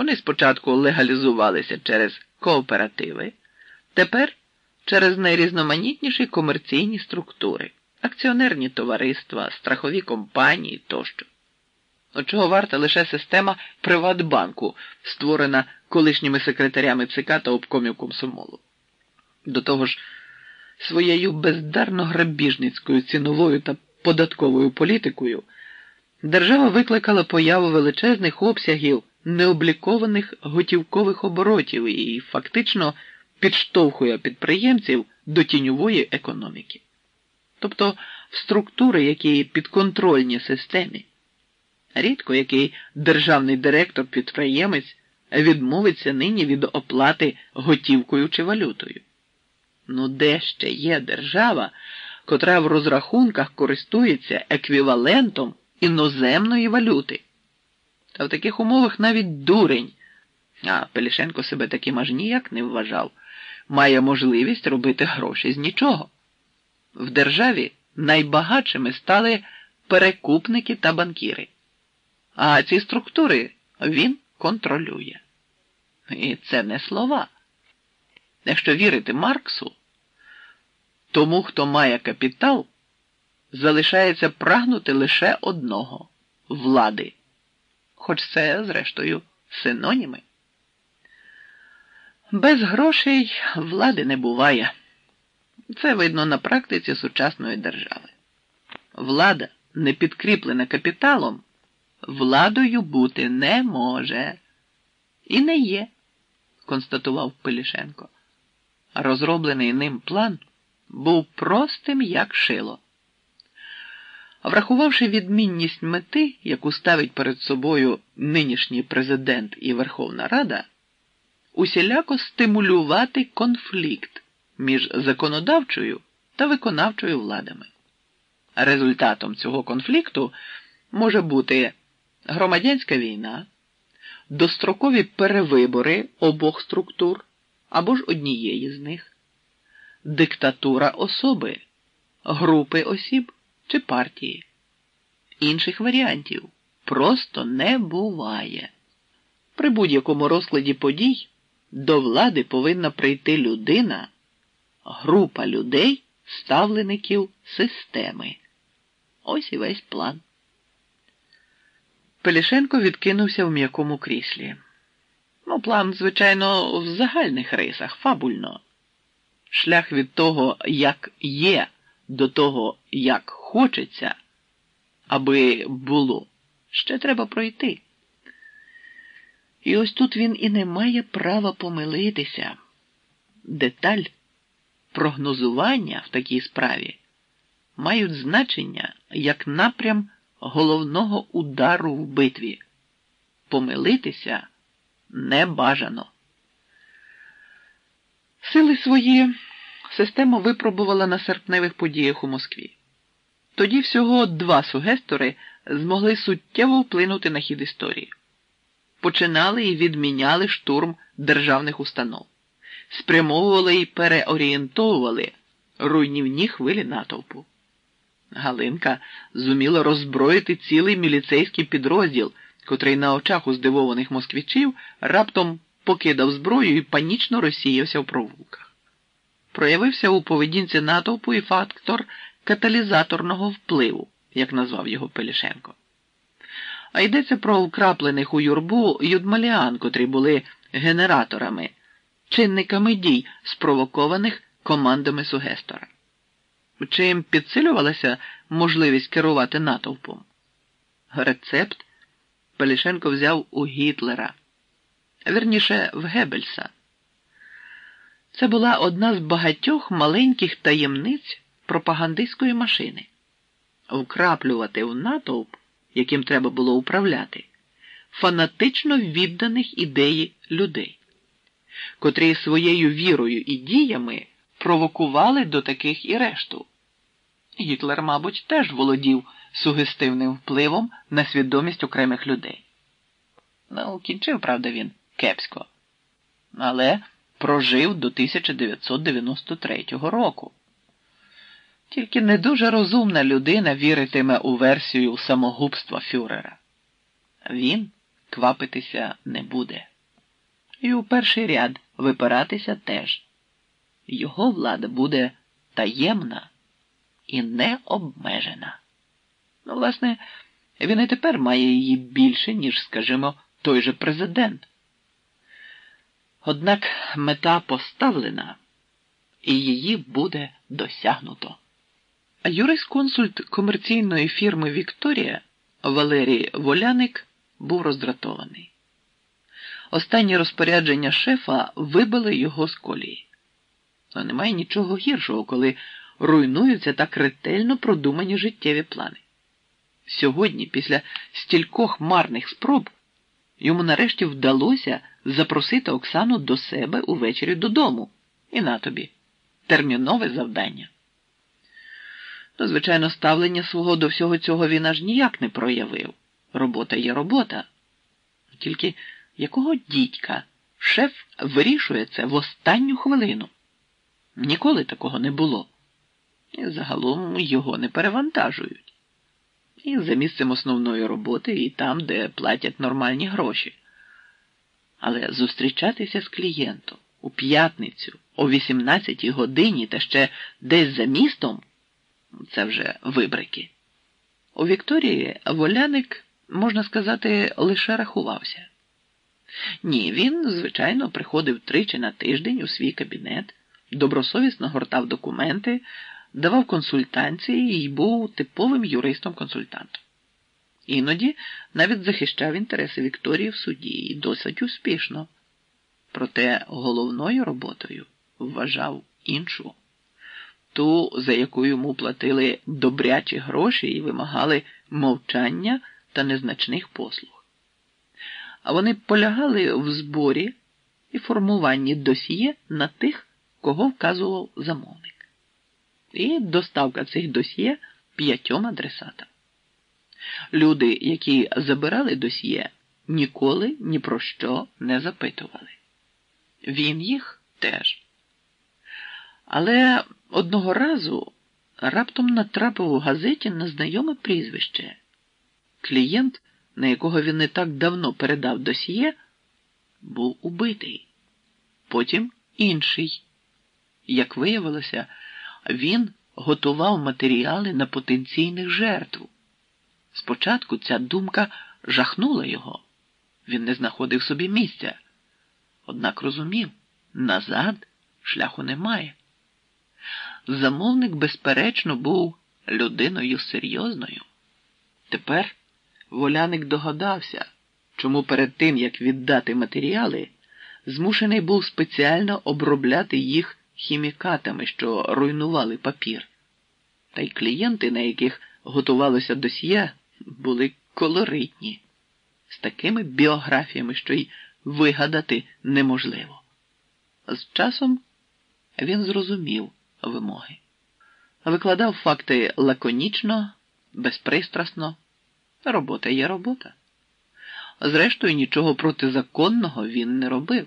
Вони спочатку легалізувалися через кооперативи, тепер через найрізноманітніші комерційні структури, акціонерні товариства, страхові компанії тощо. От чого варта лише система Приватбанку, створена колишніми секретарями ЦК та обкомів комсомолу. До того ж, своєю бездарно грабіжницькою ціновою та податковою політикою держава викликала появу величезних обсягів необлікованих готівкових оборотів і фактично підштовхує підприємців до тіньової економіки. Тобто в структури, які підконтрольні системі. Рідко який державний директор-підприємець відмовиться нині від оплати готівкою чи валютою. Ну, де ще є держава, котра в розрахунках користується еквівалентом іноземної валюти? Та в таких умовах навіть дурень, а Пелішенко себе таким аж ніяк не вважав, має можливість робити гроші з нічого. В державі найбагатшими стали перекупники та банкіри. А ці структури він контролює. І це не слова. Якщо вірити Марксу, тому, хто має капітал, залишається прагнути лише одного влади. Хоч це, зрештою, синоніми. Без грошей влади не буває. Це видно на практиці сучасної держави. Влада, не підкріплена капіталом, владою бути не може. І не є, констатував Пилішенко. Розроблений ним план був простим, як шило. Врахувавши відмінність мети, яку ставить перед собою нинішній президент і Верховна Рада, усіляко стимулювати конфлікт між законодавчою та виконавчою владами. Результатом цього конфлікту може бути громадянська війна, дострокові перевибори обох структур або ж однієї з них, диктатура особи, групи осіб чи партії. Інших варіантів просто не буває. При будь-якому розкладі подій до влади повинна прийти людина, група людей, ставлеників системи. Ось і весь план. Пелішенко відкинувся в м'якому кріслі. Ну, план, звичайно, в загальних рисах, фабульно. Шлях від того, як є, до того, як хочеться, аби було, ще треба пройти. І ось тут він і не має права помилитися. Деталь прогнозування в такій справі мають значення як напрям головного удару в битві. Помилитися не бажано. Сили свої система випробувала на серпневих подіях у Москві. Тоді всього два сугестори змогли суттєво вплинути на хід історії. Починали і відміняли штурм державних установ, спрямовували і переорієнтовували руйнівні хвилі натовпу. Галинка зуміла роззброїти цілий міліцейський підрозділ, котрий на очах у здивованих москвичів раптом покидав зброю і панічно розсіявся в провулках. Проявився у поведінці натовпу і фактор каталізаторного впливу, як назвав його Пелішенко. А йдеться про вкраплених у юрбу юдмаліан, котрі були генераторами, чинниками дій, спровокованих командами сугестора. Чим підсилювалася можливість керувати натовпом? Рецепт Пелішенко взяв у Гітлера, верніше в Геббельса. Це була одна з багатьох маленьких таємниць пропагандистської машини вкраплювати в натовп, яким треба було управляти, фанатично відданих ідеї людей, котрі своєю вірою і діями провокували до таких і решту. Гітлер, мабуть, теж володів сугестивним впливом на свідомість окремих людей. Ну, кінчив, правда, він кепсько, але прожив до 1993 року. Тільки не дуже розумна людина віритиме у версію самогубства Фюрера. Він квапитися не буде. І у перший ряд випиратися теж. Його влада буде таємна і необмежена. Ну, власне, він і тепер має її більше, ніж, скажімо, той же президент. Однак мета поставлена, і її буде досягнуто. Юрисконсульт комерційної фірми Вікторія Валерій Воляник був роздратований. Останні розпорядження шефа вибили його з колії. Но немає нічого гіршого, коли руйнуються так ретельно продумані життєві плани. Сьогодні, після стількох марних спроб, йому нарешті вдалося запросити Оксану до себе увечері додому. І на тобі термінове завдання. Ну, звичайно, ставлення свого до всього цього він аж ніяк не проявив. Робота є робота. Тільки якого дідька шеф вирішує це в останню хвилину? Ніколи такого не було. І загалом його не перевантажують. І за місцем основної роботи, і там, де платять нормальні гроші. Але зустрічатися з клієнтом у п'ятницю о 18 годині та ще десь за містом це вже вибрики. У Вікторії Воляник, можна сказати, лише рахувався. Ні, він, звичайно, приходив тричі на тиждень у свій кабінет, добросовісно гортав документи, давав консультації і був типовим юристом-консультантом. Іноді навіть захищав інтереси Вікторії в суді і досить успішно. Проте головною роботою вважав іншу ту, за яку йому платили добрячі гроші і вимагали мовчання та незначних послуг. А вони полягали в зборі і формуванні досьє на тих, кого вказував замовник. І доставка цих досьє п'ятьом адресатам. Люди, які забирали досьє, ніколи ні про що не запитували. Він їх теж. Але одного разу раптом натрапив у газеті на знайоме прізвище. Клієнт, на якого він не так давно передав досьє, був убитий. Потім інший. Як виявилося, він готував матеріали на потенційних жертв. Спочатку ця думка жахнула його. Він не знаходив собі місця. Однак розумів, назад шляху немає. Замовник, безперечно, був людиною серйозною. Тепер воляник догадався, чому перед тим, як віддати матеріали, змушений був спеціально обробляти їх хімікатами, що руйнували папір. Та й клієнти, на яких готувалося досьє, були колоритні, з такими біографіями, що й вигадати неможливо. З часом він зрозумів вимоги. Викладав факти лаконічно, безпристрасно. Робота є робота. Зрештою, нічого протизаконного він не робив.